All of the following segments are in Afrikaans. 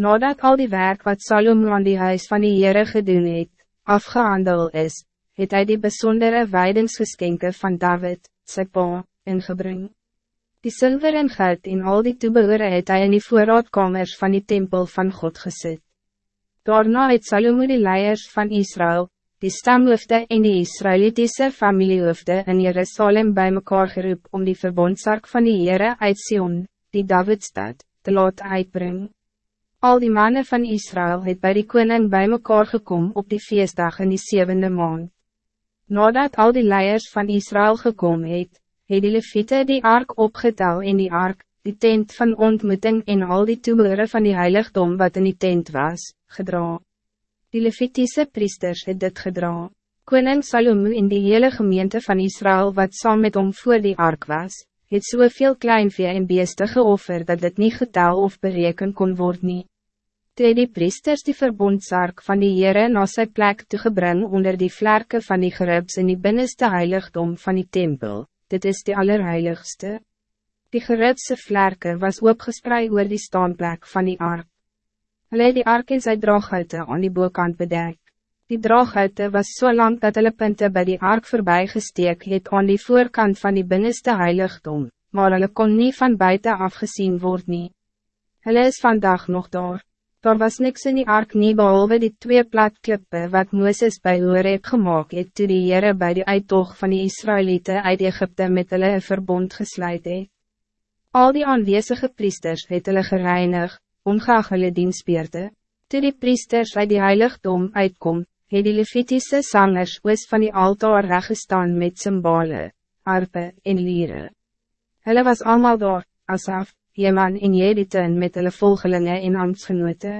Nadat al die werk wat Salom aan die huis van die Heere gedoen het, afgehandel is, het hij die bijzondere weidingsgeskenke van David, sy pa, ingebring. Die zilver en geld in al die toebehore het hy in die voorraadkamers van die tempel van God gezet. Daarna het Salomo die leiers van Israël, die stamhoofde en die Israëlitische familiehoofde in Jerusalem bij mekaar geroep om die verbondsark van die Heere uit Sion, die Davidstad, te laten uitbrengen. Al die mannen van Israël het bij die koning bij mekaar gekomen op die feestdag in die zevende maand. Nadat al die leiers van Israël gekomen het, het die leviete die ark opgetel in die ark, die tent van ontmoeting en al die toebehore van die heiligdom wat in die tent was, gedra. Die levitiese priesters het dit gedra. Koning Salomo in die hele gemeente van Israël wat saam met hom voor die ark was, het soveel kleinvee en beeste geoffer dat dit niet getal of bereken kon worden. Toe die priesters die verbondsark van die Heere na sy plek toegebring onder die vlerken van die geribs in die binnenste heiligdom van die tempel, dit is die allerheiligste. Die geribse vlerken was opgespreid oor die staanplek van die ark. Hulle het die ark en sy draaghoute aan die boekant bedek. Die draaghoute was zo so lang dat hulle punte bij die ark voorbij gesteek het aan die voorkant van die binnenste heiligdom, maar hulle kon niet van buiten afgezien worden. Hulle is vandaag nog daar. Daar was niks in die ark nie behalwe die twee platklippe wat Mooses bij Horeb gemaakt het toe die Heere by die uittocht van die Israëlieten uit Egypte met hulle een verbond gesluit het. Al die aanwezige priesters het hulle gereinig, ongeag hulle dienstbeerte. Toe die priesters uit die heiligdom uitkom, het die Levitische sangers oos van die altaar reggestaan met symbole, harpe en lieren. Hulle was allemaal daar, Asaf, Jeman en Jediten met hulle volgelinge en ambtsgenote.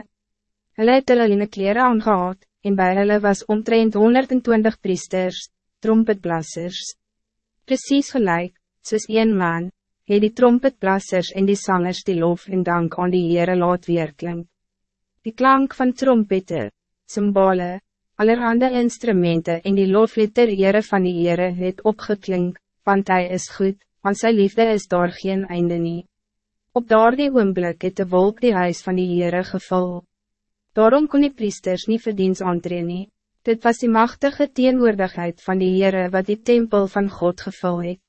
Hulle het hulle in kleren aangehad, en bij hulle was omtrent 120 priesters, trompetblassers. Precies gelijk, soos een man, het die trompetblassers en die zangers die lof en dank aan die Heere laat weerklink. Die klank van trompette, symbole, allerhande instrumenten en die loflitter Heere van die Heere het opgeklink, want hij is goed, want zijn liefde is daar geen einde niet. Op daardie oomblik het de wolk die huis van die Heere gevul. Daarom kon die priesters niet verdiens aantree nie. Dit was die machtige teenwoordigheid van die Heere wat die tempel van God gevul het.